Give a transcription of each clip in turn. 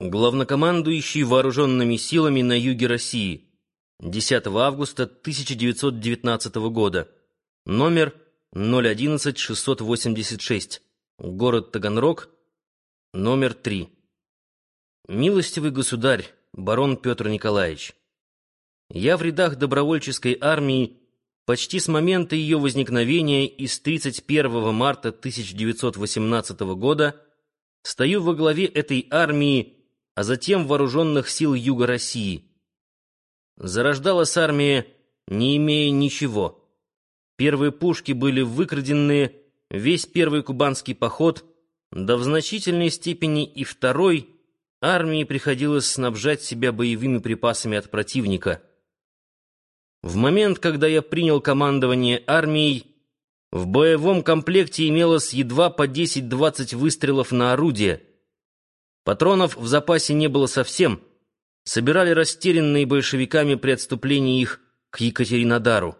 Главнокомандующий вооруженными силами на юге России. 10 августа 1919 года. Номер 011686. Город Таганрог. Номер 3. Милостивый государь, барон Петр Николаевич. Я в рядах добровольческой армии почти с момента ее возникновения из 31 марта 1918 года стою во главе этой армии а затем вооруженных сил Юга России. Зарождалась армия, не имея ничего. Первые пушки были выкрадены, весь первый кубанский поход, да в значительной степени и второй армии приходилось снабжать себя боевыми припасами от противника. В момент, когда я принял командование армией, в боевом комплекте имелось едва по 10-20 выстрелов на орудие — Патронов в запасе не было совсем. Собирали растерянные большевиками при отступлении их к Екатеринодару.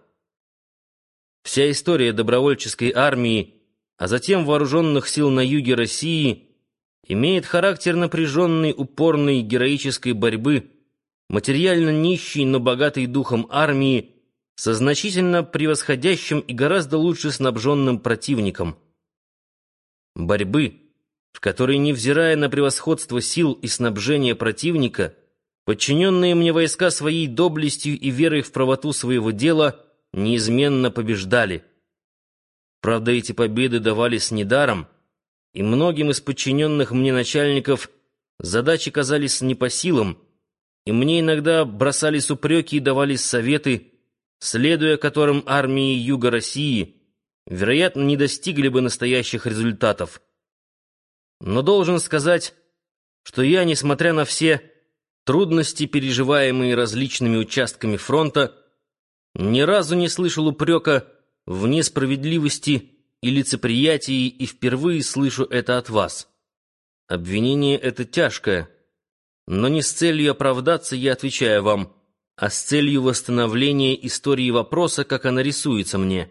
Вся история добровольческой армии, а затем вооруженных сил на юге России, имеет характер напряженной, упорной, героической борьбы, материально нищей, но богатой духом армии, со значительно превосходящим и гораздо лучше снабженным противником. Борьбы, в которой, невзирая на превосходство сил и снабжения противника, подчиненные мне войска своей доблестью и верой в правоту своего дела неизменно побеждали. Правда, эти победы давались недаром, и многим из подчиненных мне начальников задачи казались не по силам, и мне иногда бросались упреки и давались советы, следуя которым армии Юга России, вероятно, не достигли бы настоящих результатов. Но должен сказать, что я, несмотря на все трудности, переживаемые различными участками фронта, ни разу не слышал упрека в несправедливости и лицеприятии, и впервые слышу это от вас. Обвинение это тяжкое, но не с целью оправдаться я отвечаю вам, а с целью восстановления истории вопроса, как она рисуется мне.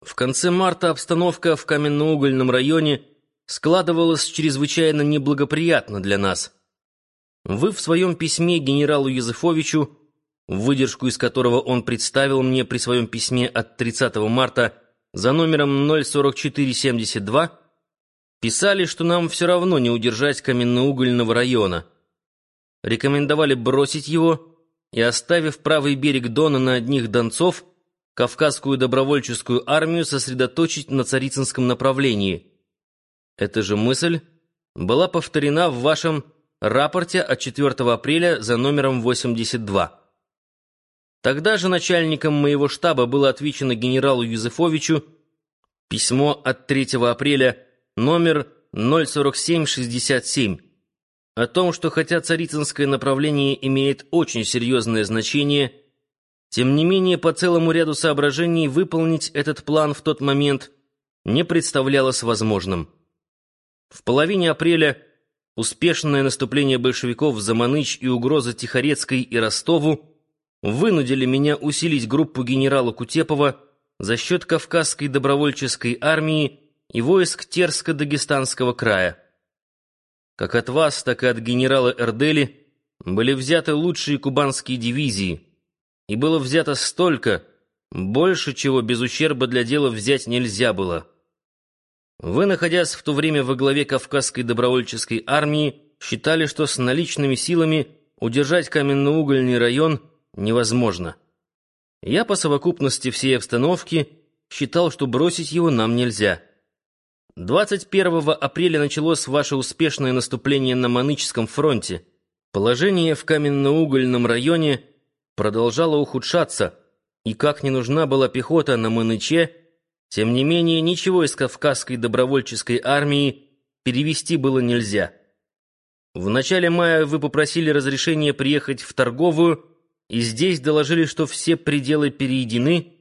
В конце марта обстановка в каменноугольном районе – складывалось чрезвычайно неблагоприятно для нас. Вы в своем письме генералу Языфовичу, выдержку из которого он представил мне при своем письме от 30 марта за номером 04472, писали, что нам все равно не удержать каменноугольного района. Рекомендовали бросить его и, оставив правый берег Дона на одних донцов, Кавказскую добровольческую армию сосредоточить на Царицынском направлении – эта же мысль была повторена в вашем рапорте от 4 апреля за номером 82. Тогда же начальником моего штаба было отвечено генералу Юзефовичу письмо от 3 апреля номер 04767 о том, что хотя царицынское направление имеет очень серьезное значение, тем не менее по целому ряду соображений выполнить этот план в тот момент не представлялось возможным. В половине апреля успешное наступление большевиков за Маныч и угроза Тихорецкой и Ростову вынудили меня усилить группу генерала Кутепова за счет Кавказской добровольческой армии и войск Терско-Дагестанского края. Как от вас, так и от генерала Эрдели были взяты лучшие кубанские дивизии, и было взято столько, больше чего без ущерба для дела взять нельзя было. Вы, находясь в то время во главе Кавказской добровольческой армии, считали, что с наличными силами удержать каменноугольный район невозможно. Я по совокупности всей обстановки считал, что бросить его нам нельзя. 21 апреля началось ваше успешное наступление на Маныческом фронте. Положение в каменноугольном районе продолжало ухудшаться, и как не нужна была пехота на Маныче, тем не менее, ничего из Кавказской добровольческой армии перевести было нельзя. В начале мая вы попросили разрешения приехать в торговую, и здесь доложили, что все пределы переедены,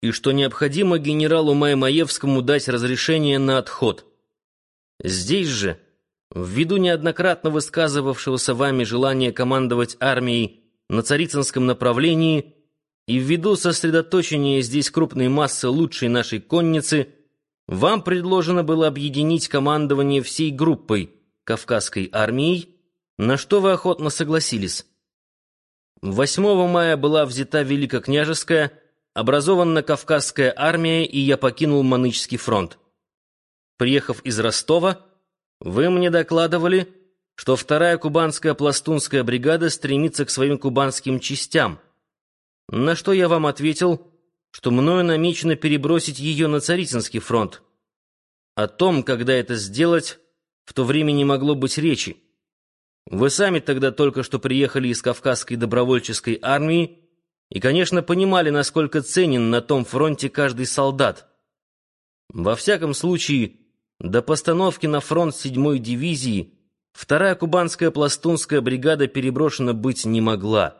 и что необходимо генералу Маймаевскому дать разрешение на отход. Здесь же, ввиду неоднократно высказывавшегося вами желания командовать армией на Царицынском направлении, и ввиду сосредоточения здесь крупной массы лучшей нашей конницы, вам предложено было объединить командование всей группой Кавказской армией на что вы охотно согласились. 8 мая была взята Великокняжеская, образована Кавказская армия, и я покинул Манычский фронт. Приехав из Ростова, вы мне докладывали, что вторая кубанская пластунская бригада стремится к своим кубанским частям, на что я вам ответил, что мною намечено перебросить ее на Царицынский фронт. О том, когда это сделать, в то время не могло быть речи. Вы сами тогда только что приехали из Кавказской добровольческой армии и, конечно, понимали, насколько ценен на том фронте каждый солдат. Во всяком случае, до постановки на фронт 7-й дивизии вторая кубанская пластунская бригада переброшена быть не могла.